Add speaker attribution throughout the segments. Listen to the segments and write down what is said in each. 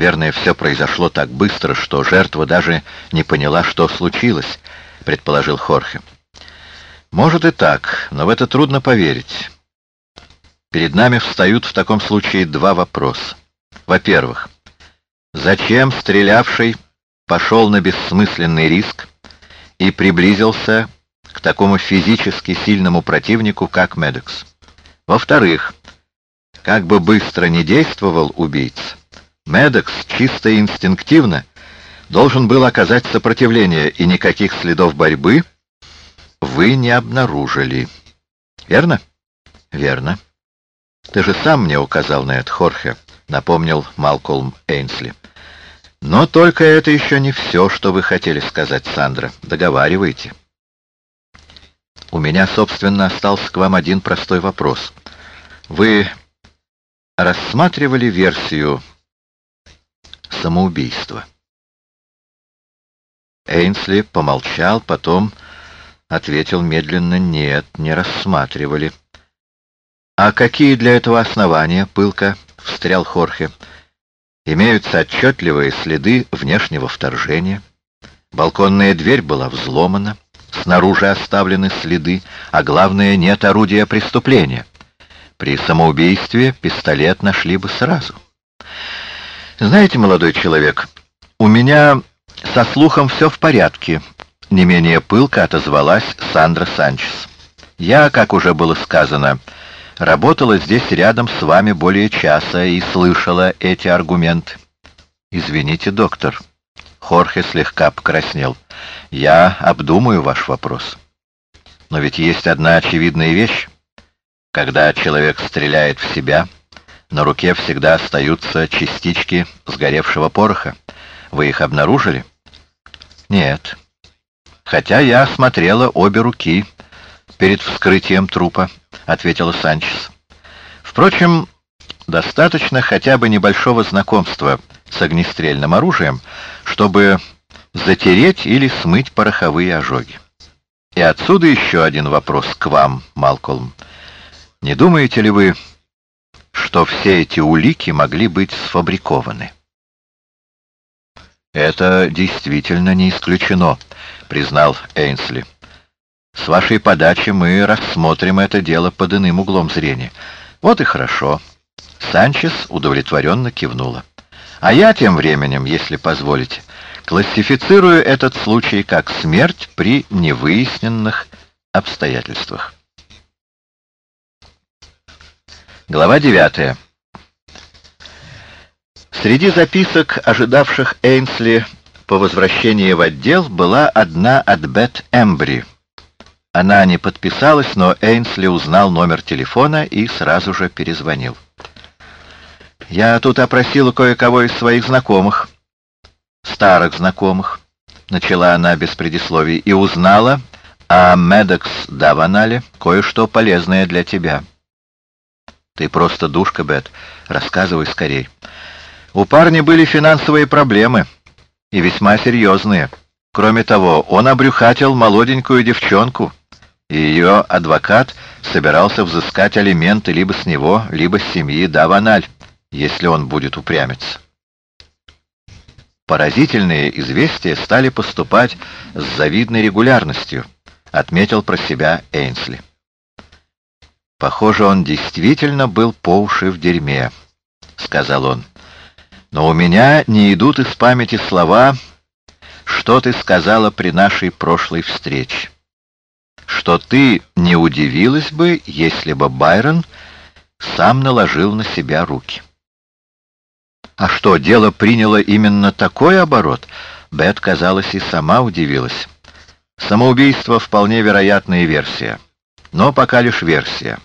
Speaker 1: Наверное, все произошло так быстро, что жертва даже не поняла, что случилось, предположил Хорхе. Может и так, но в это трудно поверить. Перед нами встают в таком случае два вопроса. Во-первых, зачем стрелявший пошел на бессмысленный риск и приблизился к такому физически сильному противнику, как Медекс? Во-вторых, как бы быстро не действовал убийца, Медекс чисто инстинктивно должен был оказать сопротивление, и никаких следов борьбы вы не обнаружили. Верно? Верно. Ты же сам мне указал на это, Хорхе, напомнил Малкольм Эйнсли. Но только это еще не все, что вы хотели сказать, Сандра. Договаривайте. У меня, собственно, остался к вам один простой вопрос. Вы рассматривали версию самоубийства? Эйнсли помолчал, потом ответил медленно «нет, не рассматривали». «А какие для этого основания?» — пылко встрял Хорхе. «Имеются отчетливые следы внешнего вторжения. Балконная дверь была взломана, снаружи оставлены следы, а главное, нет орудия преступления. При самоубийстве пистолет нашли бы сразу». «Знаете, молодой человек, у меня со слухом все в порядке», — не менее пылко отозвалась Сандра Санчес. «Я, как уже было сказано, — Работала здесь рядом с вами более часа и слышала эти аргументы. Извините, доктор. Хорхе слегка покраснел. Я обдумаю ваш вопрос. Но ведь есть одна очевидная вещь. Когда человек стреляет в себя, на руке всегда остаются частички сгоревшего пороха. Вы их обнаружили? Нет. Хотя я осмотрела обе руки перед вскрытием трупа. — ответила Санчес. «Впрочем, достаточно хотя бы небольшого знакомства с огнестрельным оружием, чтобы затереть или смыть пороховые ожоги. И отсюда еще один вопрос к вам, Малкольм. Не думаете ли вы, что все эти улики могли быть сфабрикованы?» «Это действительно не исключено», — признал Эйнсли. С вашей подачи мы рассмотрим это дело под иным углом зрения. Вот и хорошо. Санчес удовлетворенно кивнула. А я тем временем, если позволите, классифицирую этот случай как смерть при невыясненных обстоятельствах. Глава 9. Среди записок, ожидавших Эйнсли по возвращении в отдел, была одна от Бет Эмбри — она не подписалась, но Эйнсли узнал номер телефона и сразу же перезвонил. «Я тут опросила кое-кого из своих знакомых, старых знакомых», — начала она без предисловий, — «и узнала о Медекс Даванале кое-что полезное для тебя». «Ты просто душка, Бет. Рассказывай скорей». «У парня были финансовые проблемы, и весьма серьезные. Кроме того, он обрюхатил молоденькую девчонку» и ее адвокат собирался взыскать алименты либо с него, либо с семьи Даваналь, если он будет упрямиться. Поразительные известия стали поступать с завидной регулярностью, отметил про себя Эйнсли. Похоже, он действительно был по уши в дерьме, сказал он. Но у меня не идут из памяти слова, что ты сказала при нашей прошлой встрече что ты не удивилась бы, если бы Байрон сам наложил на себя руки. А что, дело приняло именно такой оборот? Бет, казалось, и сама удивилась. Самоубийство — вполне вероятная версия. Но пока лишь версия.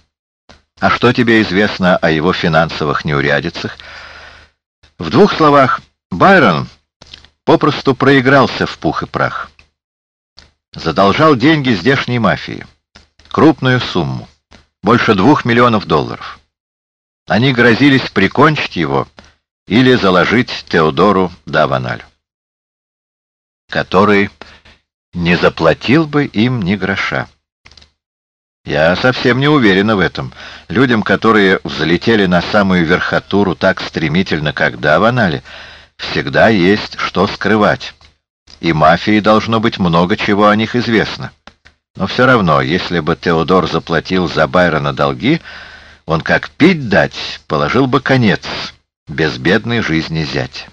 Speaker 1: А что тебе известно о его финансовых неурядицах? В двух словах, Байрон попросту проигрался в пух и прах задолжал деньги здешней мафии. Крупную сумму. Больше двух миллионов долларов. Они грозились прикончить его или заложить Теодору Даваналю, который не заплатил бы им ни гроша. Я совсем не уверена в этом. Людям, которые взлетели на самую верхотуру так стремительно, как Даванали, всегда есть что скрывать. И мафии должно быть много чего о них известно. Но все равно, если бы Теодор заплатил за Байрона долги, он как пить дать положил бы конец безбедной жизни зять.